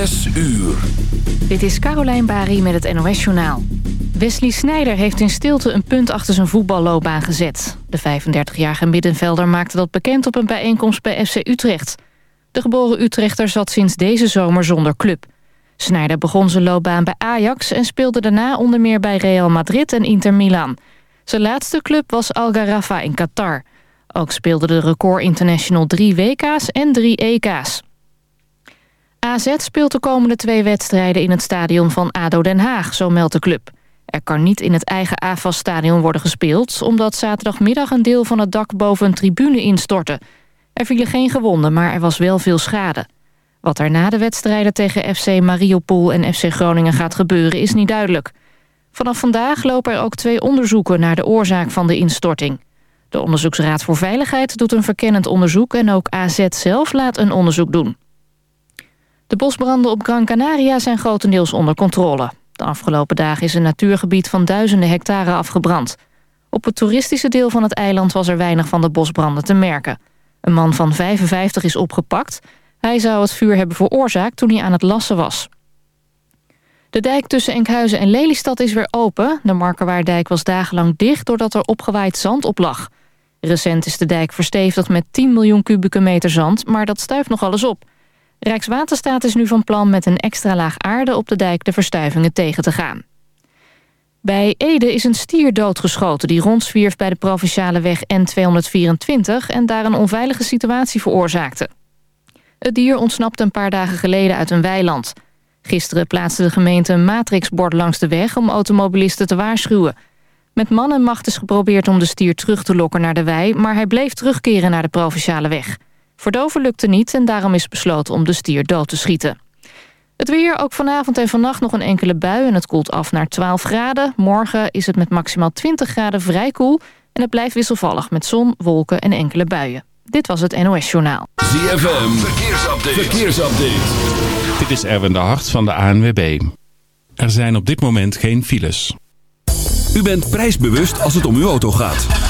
Uur. Dit is Carolijn Bari met het NOS Journaal. Wesley Sneijder heeft in stilte een punt achter zijn voetballoopbaan gezet. De 35-jarige middenvelder maakte dat bekend op een bijeenkomst bij FC Utrecht. De geboren Utrechter zat sinds deze zomer zonder club. Sneijder begon zijn loopbaan bij Ajax... en speelde daarna onder meer bij Real Madrid en Inter Milan. Zijn laatste club was Al Garafa in Qatar. Ook speelde de record international drie WK's en drie EK's. AZ speelt de komende twee wedstrijden in het stadion van ADO Den Haag, zo meldt de club. Er kan niet in het eigen AFAS-stadion worden gespeeld... omdat zaterdagmiddag een deel van het dak boven een tribune instortte. Er vielen geen gewonden, maar er was wel veel schade. Wat er na de wedstrijden tegen FC Mariupol en FC Groningen gaat gebeuren is niet duidelijk. Vanaf vandaag lopen er ook twee onderzoeken naar de oorzaak van de instorting. De Onderzoeksraad voor Veiligheid doet een verkennend onderzoek... en ook AZ zelf laat een onderzoek doen. De bosbranden op Gran Canaria zijn grotendeels onder controle. De afgelopen dagen is een natuurgebied van duizenden hectare afgebrand. Op het toeristische deel van het eiland was er weinig van de bosbranden te merken. Een man van 55 is opgepakt. Hij zou het vuur hebben veroorzaakt toen hij aan het lassen was. De dijk tussen Enkhuizen en Lelystad is weer open. De Markerwaardijk was dagenlang dicht doordat er opgewaaid zand op lag. Recent is de dijk verstevigd met 10 miljoen kubieke meter zand... maar dat stuift nog alles op. Rijkswaterstaat is nu van plan met een extra laag aarde op de dijk de verstuivingen tegen te gaan. Bij Ede is een stier doodgeschoten die rondzwierf bij de provinciale weg N224 en daar een onveilige situatie veroorzaakte. Het dier ontsnapte een paar dagen geleden uit een weiland. Gisteren plaatste de gemeente een matrixbord langs de weg om automobilisten te waarschuwen. Met man en macht is geprobeerd om de stier terug te lokken naar de wei, maar hij bleef terugkeren naar de provinciale weg. Verdoven lukte niet en daarom is besloten om de stier dood te schieten. Het weer, ook vanavond en vannacht nog een enkele bui en het koelt af naar 12 graden. Morgen is het met maximaal 20 graden vrij koel en het blijft wisselvallig met zon, wolken en enkele buien. Dit was het NOS Journaal. ZFM, verkeersupdate. verkeersupdate. Dit is Erwin de Hart van de ANWB. Er zijn op dit moment geen files. U bent prijsbewust als het om uw auto gaat.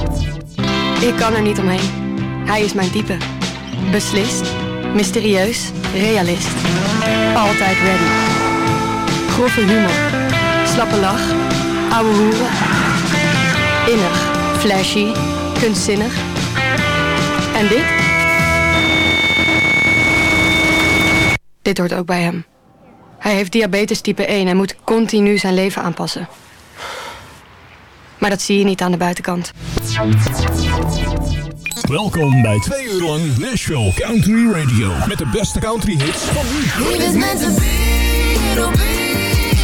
Ik kan er niet omheen. Hij is mijn type. Beslist, mysterieus, realist. Altijd ready. Grove humor. Slappe lach. Ouwe hoeren. Innig, flashy, kunstzinnig. En dit? Dit hoort ook bij hem. Hij heeft diabetes type 1 en moet continu zijn leven aanpassen. Maar dat zie je niet aan de buitenkant. Welkom bij twee uur lang Nashville Country Radio. Met de beste country hits van nu. It's meant to be, it'll be,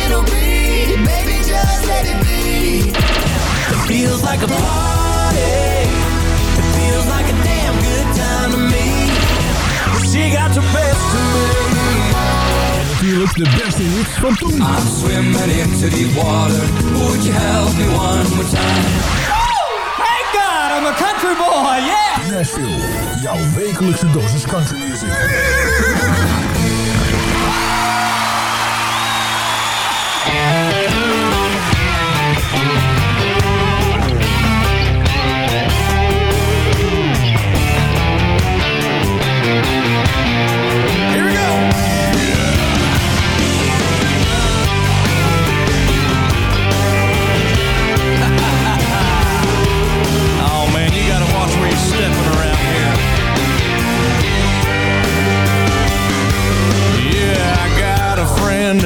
it'll be. Baby, just let it be. It feels like a party. It feels like a damn good time to me. She got the best of me. Natuurlijk de beste hits van toen. I'm swimming into deep water. Would you help me one more time? God I'm a country boy, yeah. Nashville, jouw wekelijkse dosis country music.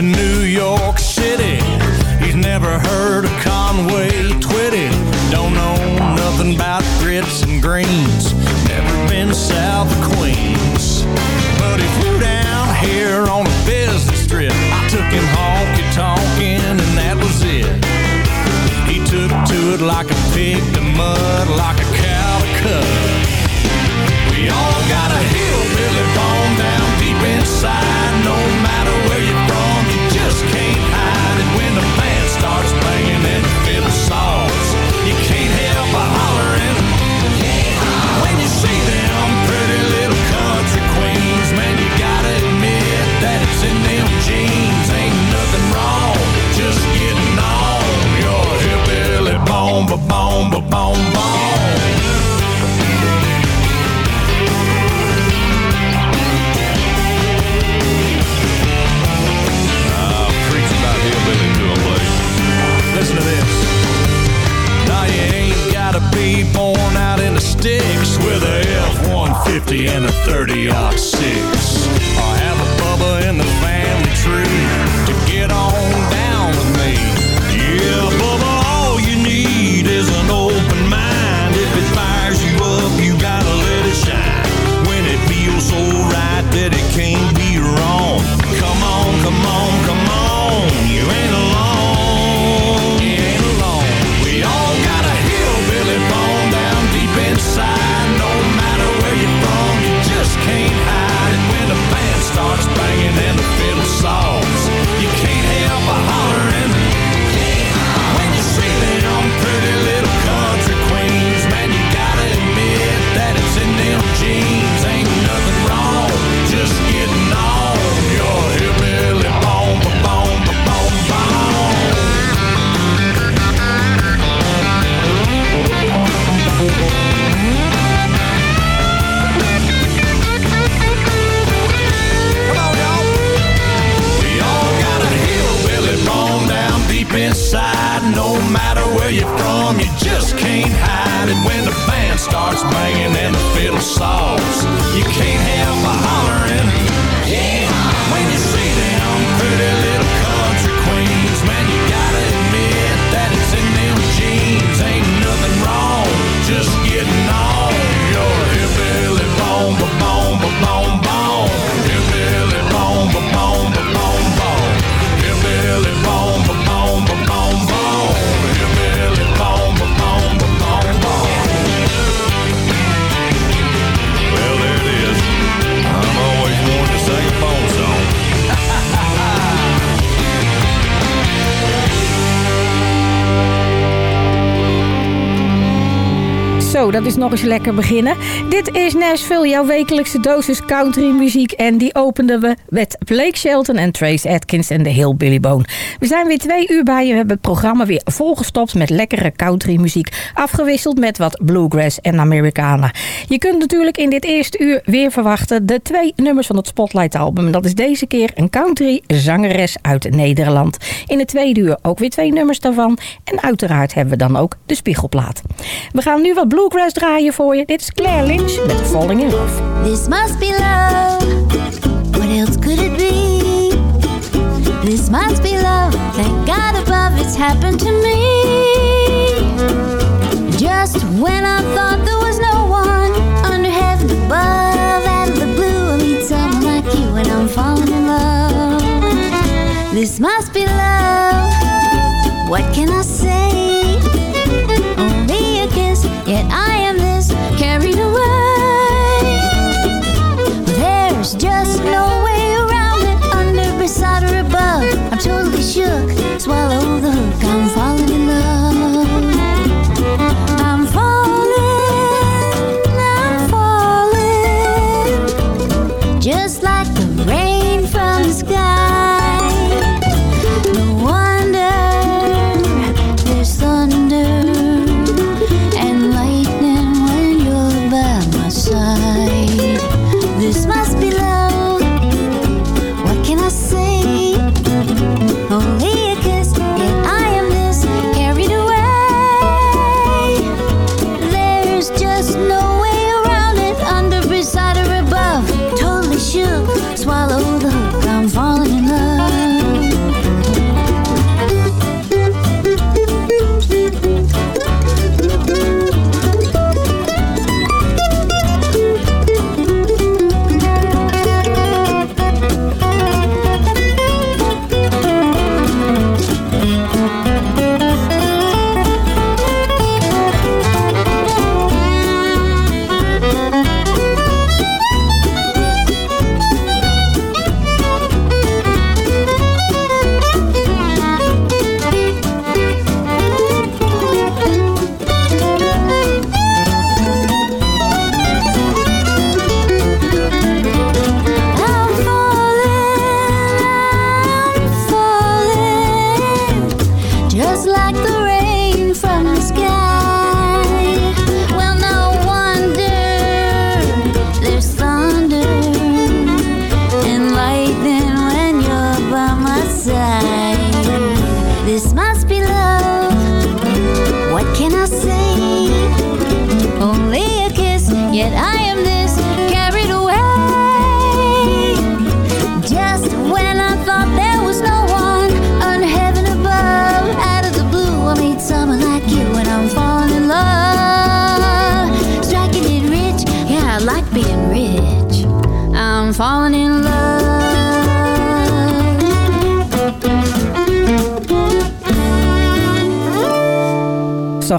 to New York City. He's never heard of Conway Twitty. Don't know nothing about grits and greens. Never been south of Queens. But he flew down here on a business trip. I took him honky-tonkin' and that was it. He took to it like a Dus is nog eens lekker beginnen. Dit is Nashville, jouw wekelijkse dosis country muziek. En die openden we met Blake Shelton en Trace Atkins en de heel Billy Bone. We zijn weer twee uur bij je. We hebben het programma weer volgestopt met lekkere country muziek. Afgewisseld met wat bluegrass en Americana. Je kunt natuurlijk in dit eerste uur weer verwachten de twee nummers van het Spotlight album. Dat is deze keer een country zangeres uit Nederland. In het tweede uur ook weer twee nummers daarvan. En uiteraard hebben we dan ook de spiegelplaat. We gaan nu wat bluegrass plaatjes draaien voor je. Dit is Claire Lynch met Falling in Love. This must be love. What else could it be? This must be love. Thank God above it's happened to me. Just when I thought there was no one under heaven above, out of the blue I meet someone like you and I'm falling in love. This must be love. What can I say?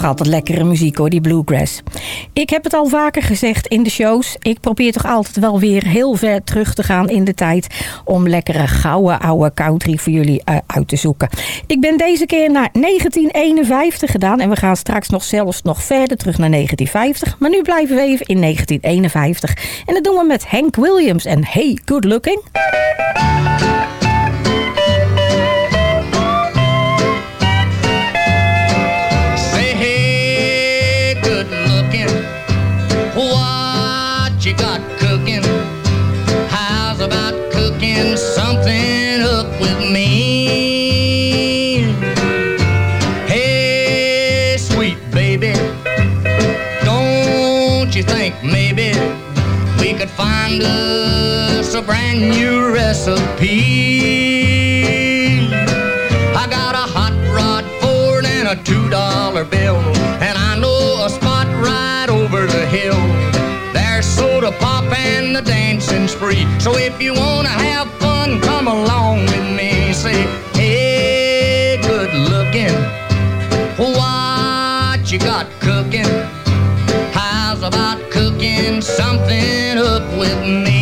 Toch altijd lekkere muziek hoor, die bluegrass. Ik heb het al vaker gezegd in de shows. Ik probeer toch altijd wel weer heel ver terug te gaan in de tijd... om lekkere gouden oude country voor jullie eh, uit te zoeken. Ik ben deze keer naar 1951 gedaan... en we gaan straks nog zelfs nog verder terug naar 1950. Maar nu blijven we even in 1951. En dat doen we met Hank Williams en Hey Good Looking. Us a brand new recipe? I got a hot rod Ford and a two dollar bill, and I know a spot right over the hill. There's soda pop and the dancing spree. So if you wanna have fun, come along with me. Say, hey, good looking, what you got cooking? How's about cooking something with me?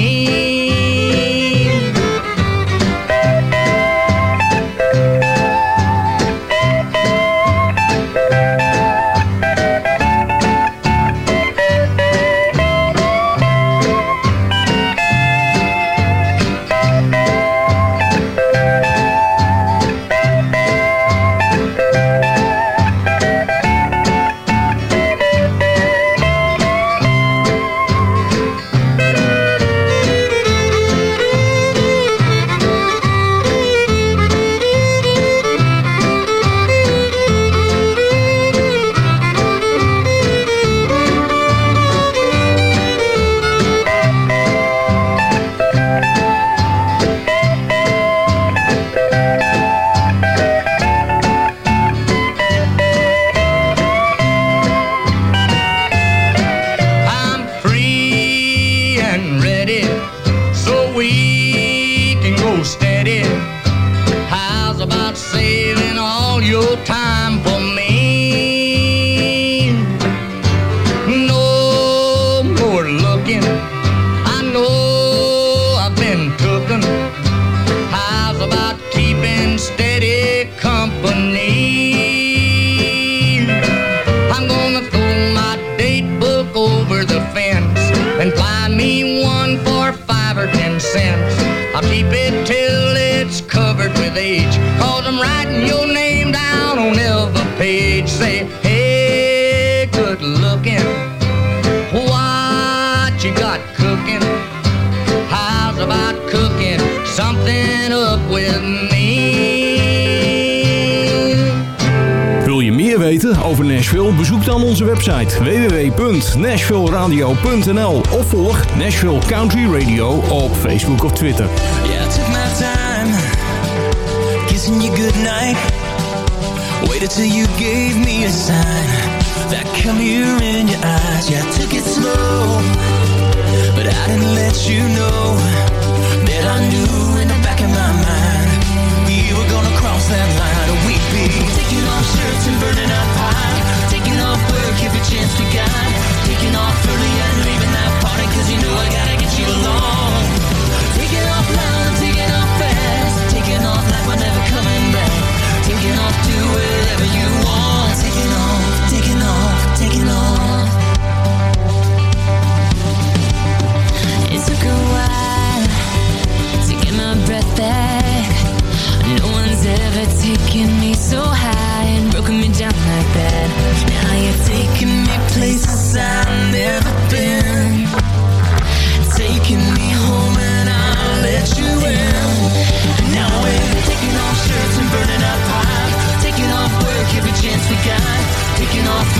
www.nashvilleradio.nl of volg Nashville Country Radio op Facebook of Twitter. Yeah, I took my time kissing you goodnight. Waited till you gave me a sign. That come here in your eyes. Yeah, I took it slow, but I didn't let you know that I knew in the back of my mind we were gonna cross that line. We'd be taking off shirts and burning taking off work chance taking off early and leaving that party 'cause you know I gotta get you along. Taking off loud and taking off fast, taking off like we're never coming back, taking off to wherever you want, taking off, taking off, taking off. It took a while to get my breath back. No one's ever taken me so high down like that Now you're taking me places I've never been. Taking me home and I'll let you in. Now we're taking off shirts and burning up high Taking off work every chance we got. Taking off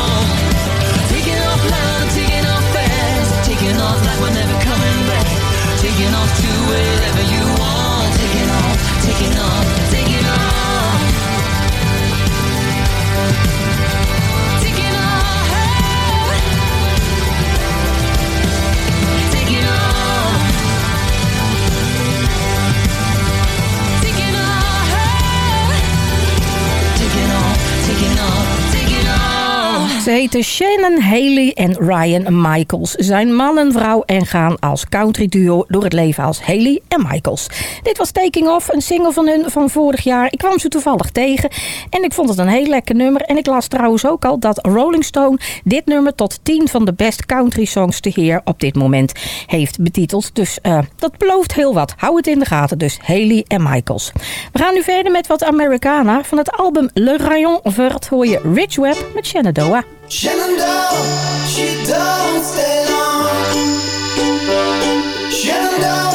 heten Shannon Haley en Ryan Michaels. Zijn man en vrouw en gaan als country duo door het leven als Haley en Michaels. Dit was Taking Off, een single van hun van vorig jaar. Ik kwam ze toevallig tegen en ik vond het een heel lekker nummer. En ik las trouwens ook al dat Rolling Stone dit nummer tot 10 van de best country songs te heer op dit moment heeft betiteld. Dus eh, dat belooft heel wat. Hou het in de gaten dus, Haley en Michaels. We gaan nu verder met wat Americana. Van het album Le Rayon Vert hoor je Rich Webb met Shenandoah. Shenandoah, she don't stay long. Shenandoah,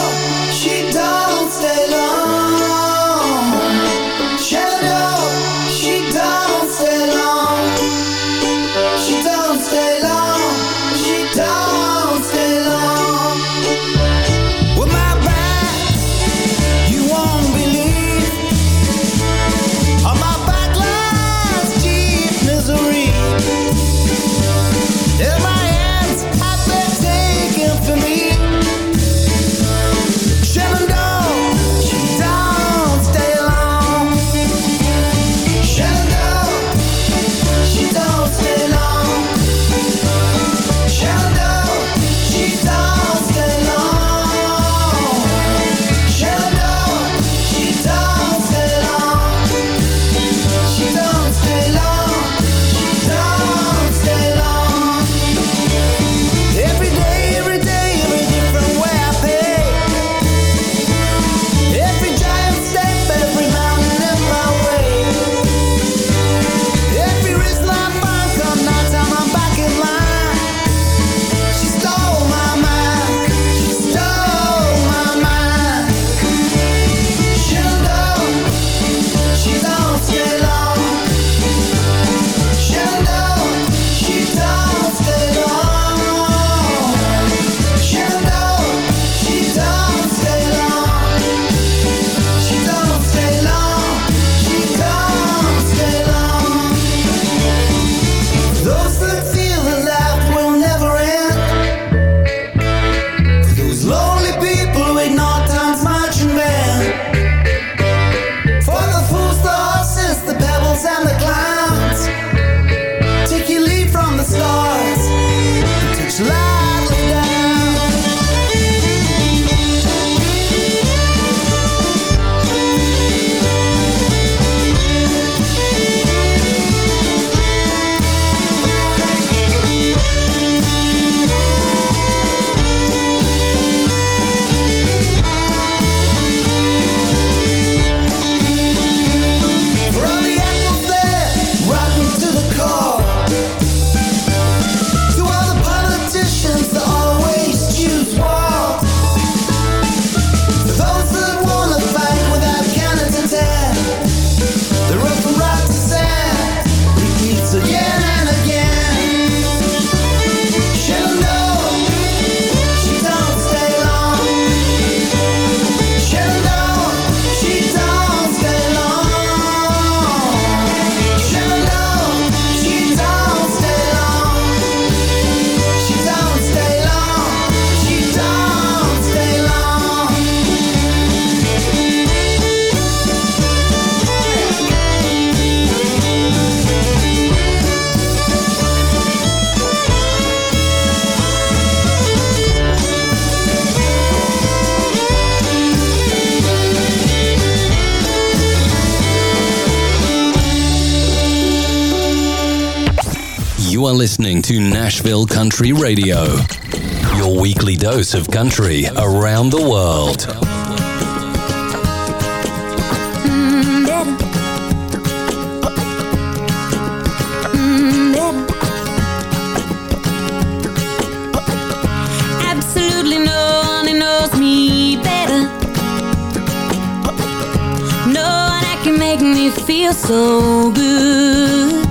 listening to Nashville Country Radio, your weekly dose of country around the world. Absolutely no one knows me better. No one can make me feel so good.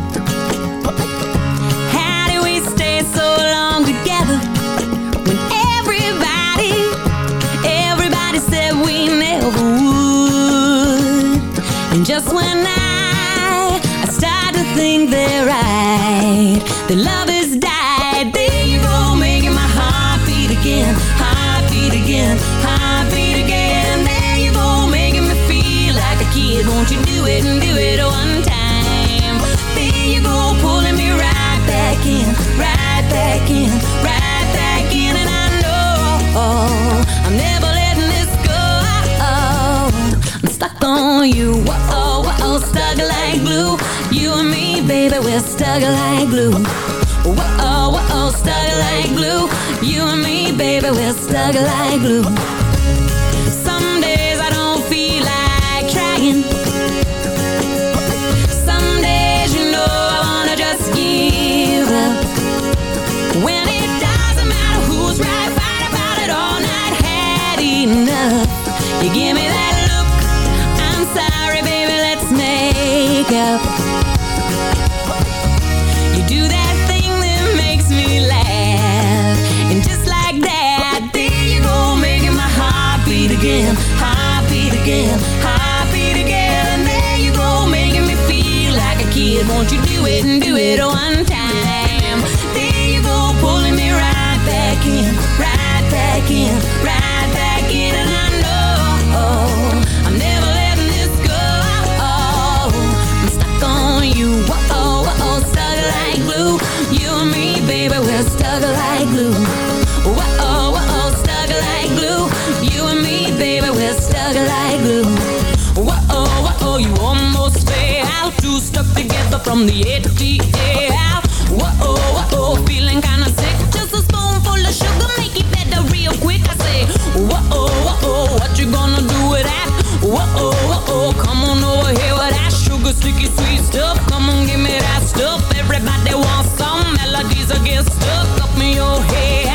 the lovers died. There you go, making my heart beat again, heart beat again, heart beat again. There you go, making me feel like a kid. Won't you do it and do it one time? There you go, pulling me right back in, right back in, right back in, and I know I'm never letting this go. I'm stuck on you. that we're stuck like glue. Whoa, -oh, whoa, -oh, stuck like glue. You and me, baby, we're stuck like glue. from the A to. Whoa, oh, whoa, oh, feeling kinda sick. Just a spoonful of sugar, make it better real quick. I say, whoa, oh, whoa, what you gonna do with that? Whoa, whoa, come on over here with that sugar, sticky, sweet stuff. Come on, give me that stuff. Everybody wants some melodies, against stuff stuck up in your hair.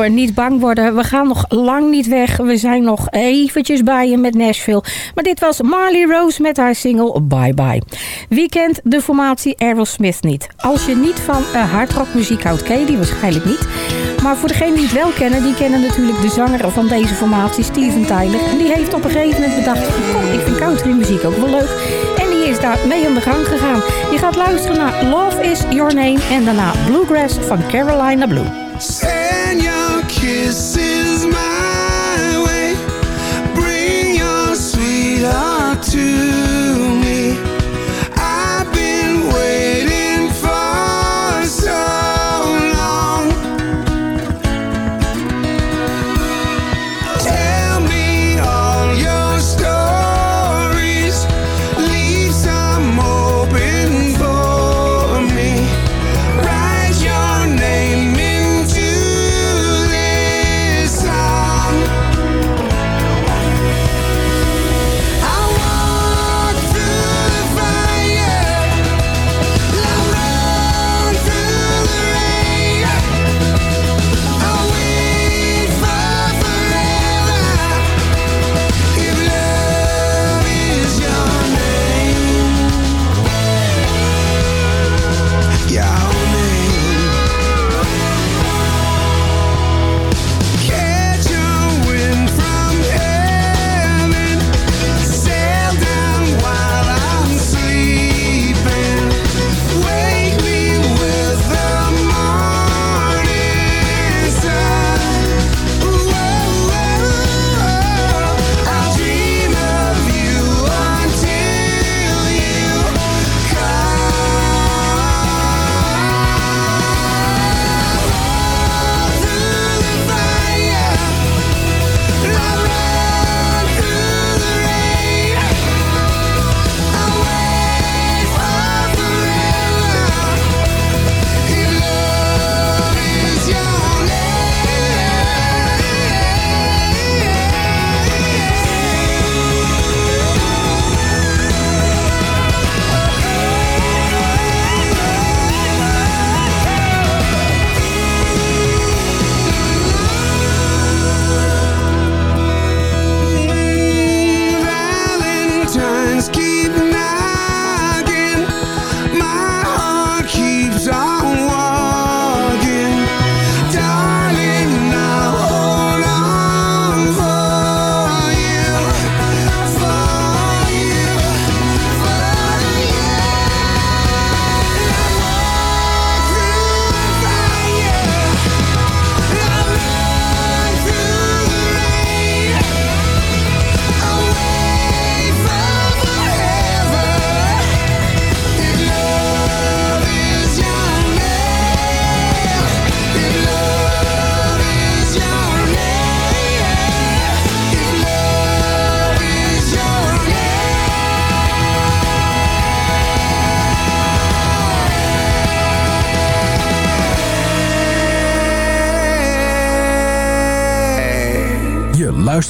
Hoor, niet bang worden. We gaan nog lang niet weg. We zijn nog eventjes bij je met Nashville. Maar dit was Marley Rose met haar single Bye Bye. Wie kent de formatie Aerosmith niet? Als je niet van uh, hardrockmuziek houdt, ken die waarschijnlijk niet. Maar voor degenen die het wel kennen, die kennen natuurlijk de zanger van deze formatie, Steven Tyler. En die heeft op een gegeven moment bedacht, ik vind countrymuziek ook wel leuk. En die is daar mee aan de gang gegaan. Je gaat luisteren naar Love Is Your Name en daarna Bluegrass van Carolina Blue. This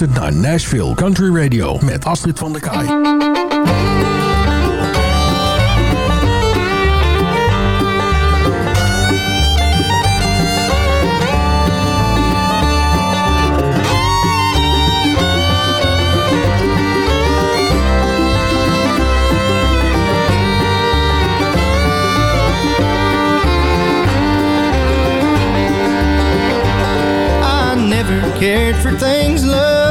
Je luistert naar Nashville Country Radio met Astrid van der Kaai. Cared for things love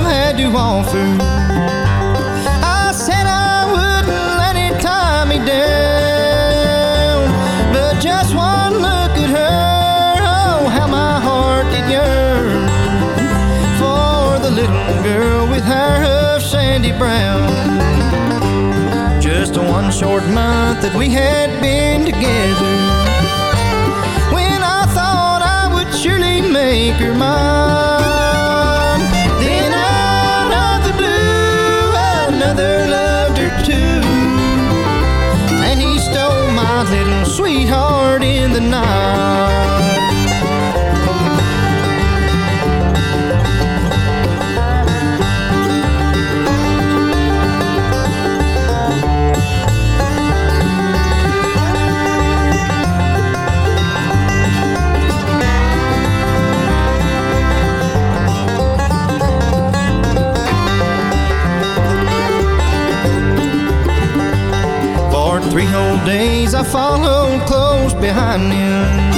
I said I wouldn't let it tie me down. But just one look at her, oh, how my heart did yearn for the little girl with hair of sandy brown. Just one short month that we had been together. When I thought I would surely make her mine. I followed close behind him.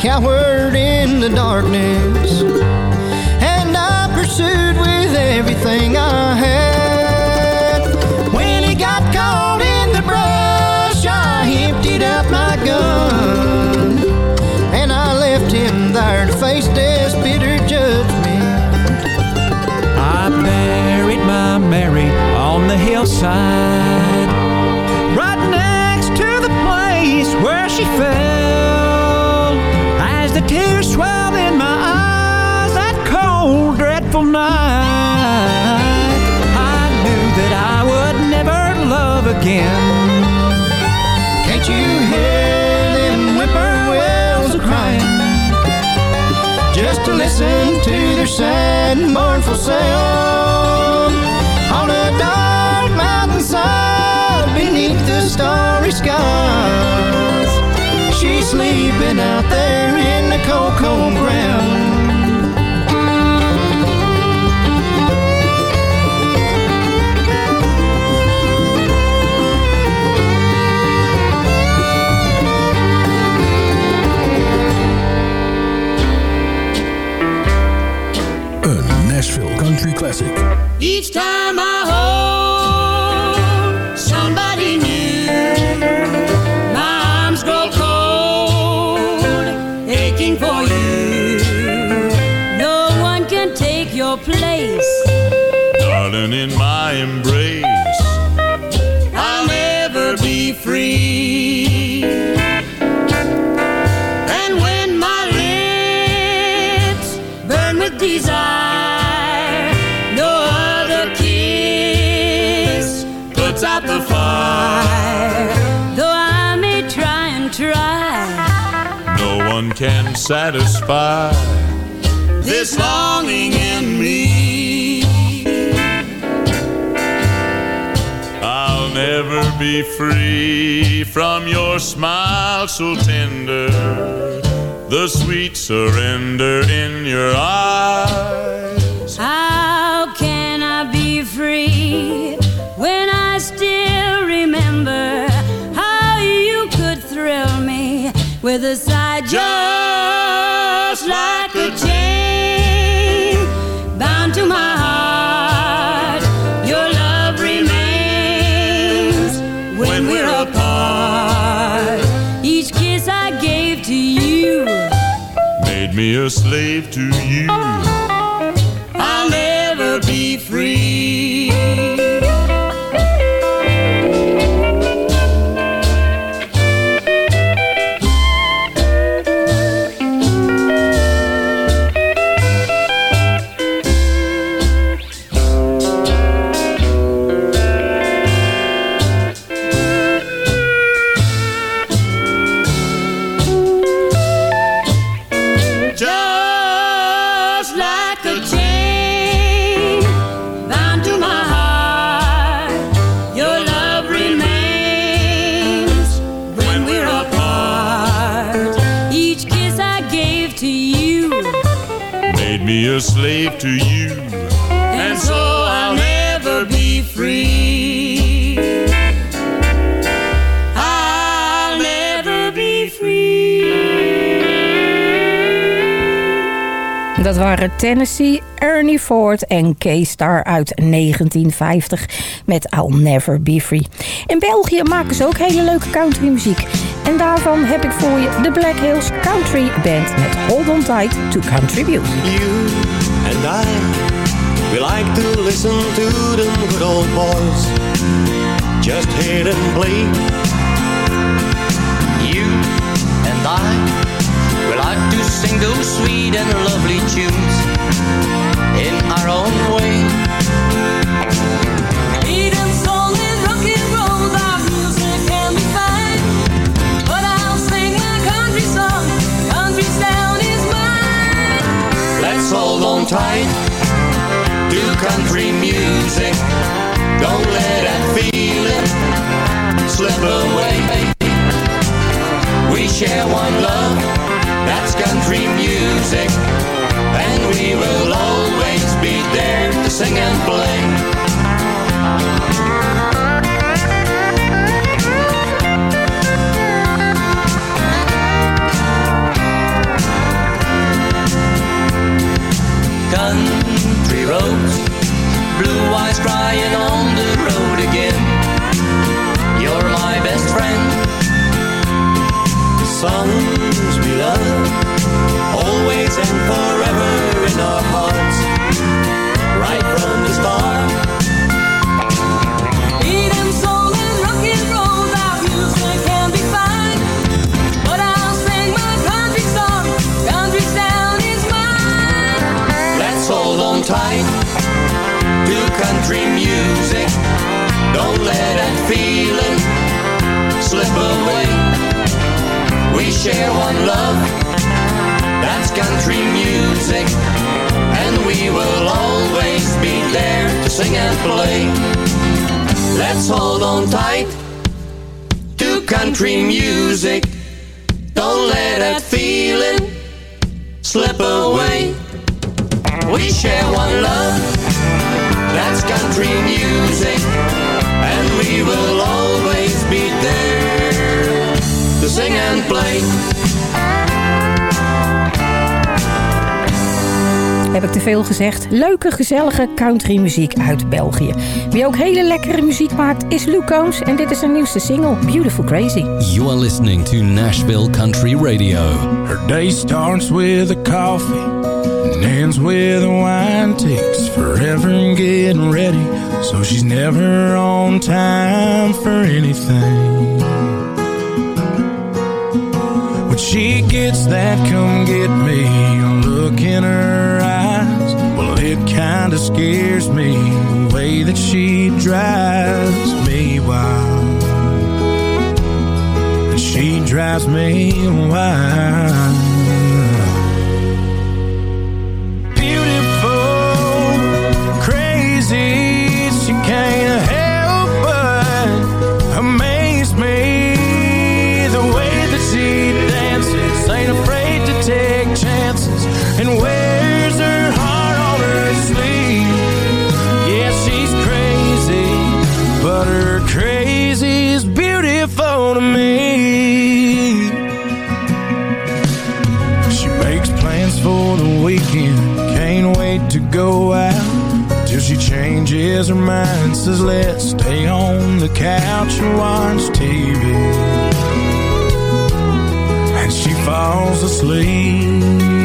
Coward in the darkness, and I pursued with everything I had. When he got caught in the brush, I emptied out my gun, and I left him there to face death's bitter judgment. I buried my Mary on the hillside, right next to the place where she fell. Tears swelled in my eyes that cold, dreadful night, I knew that I would never love again. Can't you hear them whippoorwills a crying? Just to listen to their sad, mournful sound sleeping out there in the cold, cold ground. Nashville Country Classic. Each time I in my embrace, I'll never be free. And when my lips burn with desire, no other kiss puts out the fire. Though I may try and try, no one can satisfy this longing be free from your smile so tender, the sweet surrender in your eyes. how can I be free when I still remember how you could thrill me with a slave to dat waren Tennessee, Ernie Ford en K-Star uit 1950 met I'll Never Be Free. In België maken ze ook hele leuke countrymuziek. En daarvan heb ik voor je de Black Hills Country Band met Hold On Tight to Country. You and I, we like to listen to them good old boys. Just hit and play. You and I, we like to sing those sweet and lovely Heb ik te veel gezegd? Leuke, gezellige countrymuziek uit België. Wie ook hele lekkere muziek maakt is Luke Combs. En dit is zijn nieuwste single, Beautiful Crazy. You are listening to Nashville Country Radio. Her day starts with a coffee and ends with a wine. Takes forever in getting ready, so she's never on time for anything. When she gets that come get me look in her eyes, well, it kinda scares me the way that she drives me wild. And she drives me wild. Go out. Till she changes her mind, says let's stay on the couch and watch TV. And she falls asleep.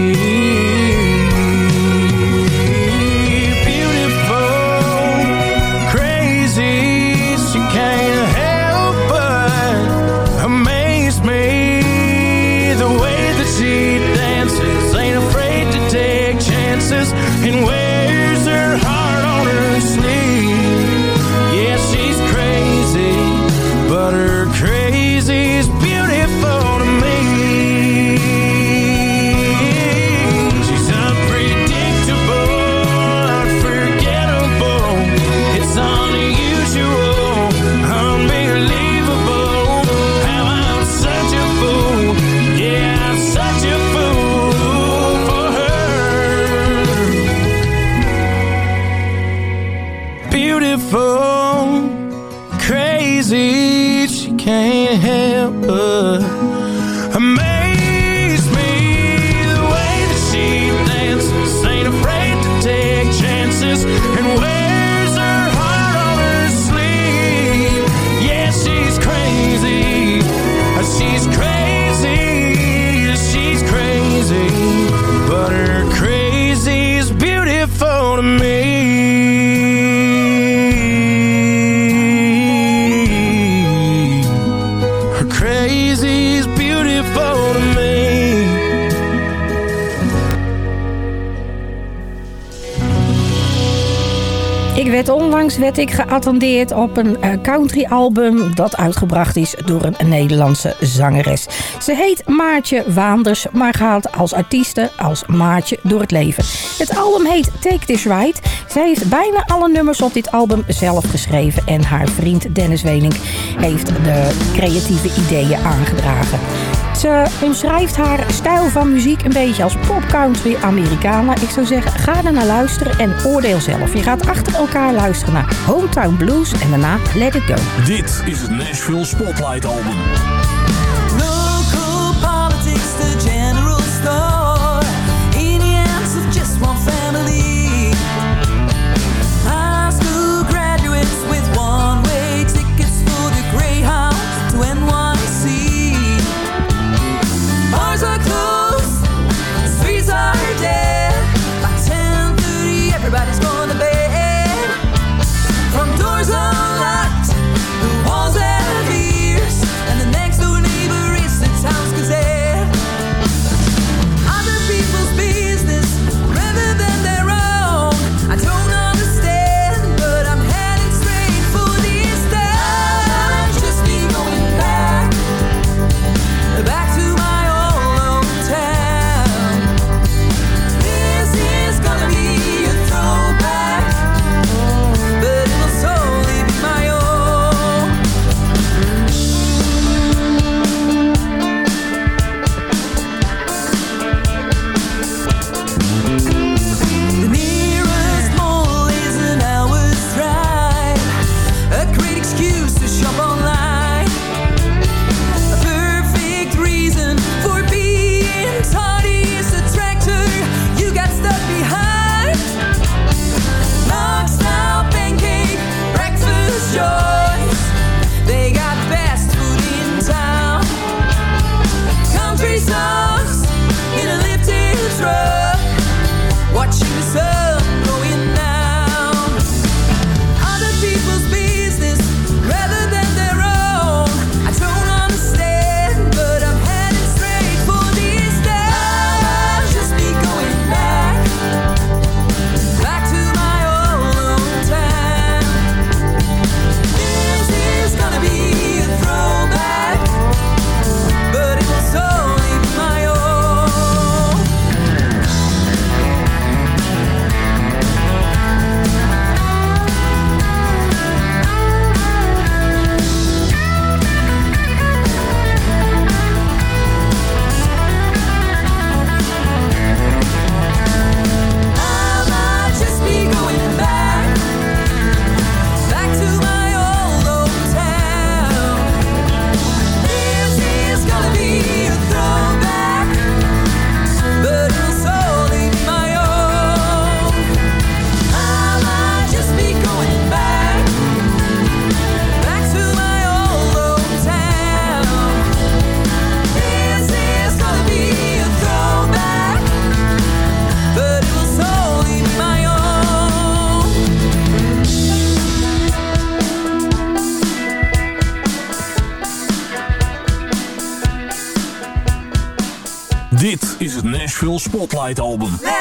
werd ik geattendeerd op een eh, country album dat uitgebracht is door een Nederlandse zangeres. Ze heet Maartje Waanders, maar gaat als artieste als Maartje door het leven. Het album heet Take This Ride. Zij heeft bijna alle nummers op dit album zelf geschreven en haar vriend Dennis Wenink heeft de creatieve ideeën aangedragen. Ze omschrijft haar stijl van muziek een beetje als pop country Americana. Ik zou zeggen, ga er naar luisteren en oordeel zelf. Je gaat achter elkaar luisteren naar Hometown Blues en daarna Let It Go. Dit is het Nashville Spotlight Album. Spotlight album.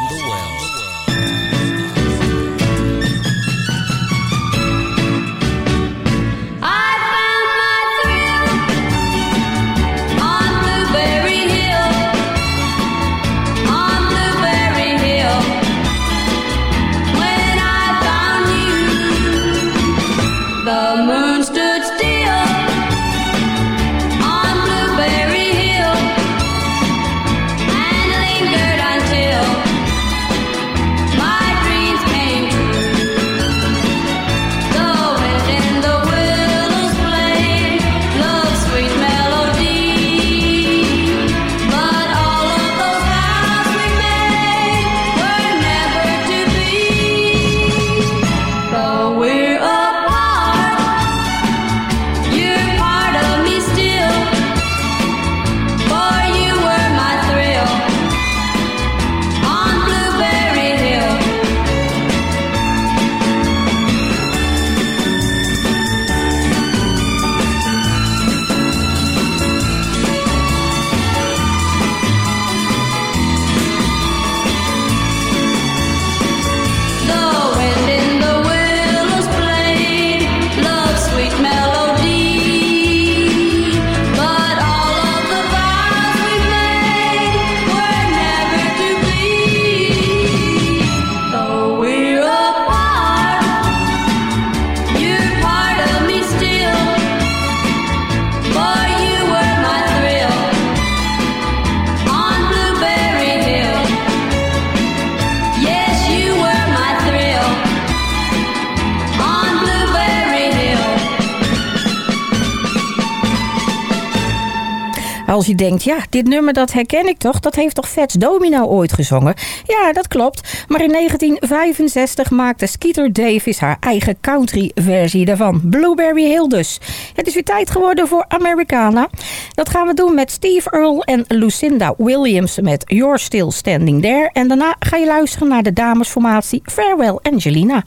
als je denkt, ja, dit nummer dat herken ik toch, dat heeft toch Vets Domino ooit gezongen? Ja, dat klopt. Maar in 1965 maakte Skeeter Davis haar eigen country versie daarvan. Blueberry Hill dus. Het is weer tijd geworden voor Americana. Dat gaan we doen met Steve Earle en Lucinda Williams met You're Still Standing There. En daarna ga je luisteren naar de damesformatie Farewell Angelina.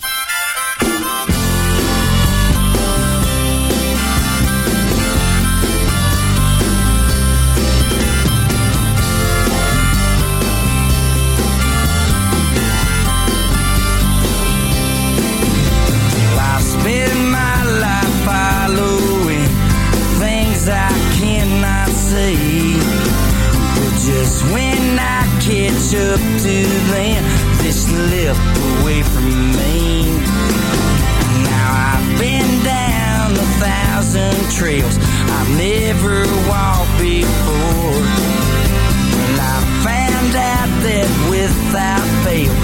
up to them. This lift away from me. Now I've been down a thousand trails. I've never walked before. And I found out that without fail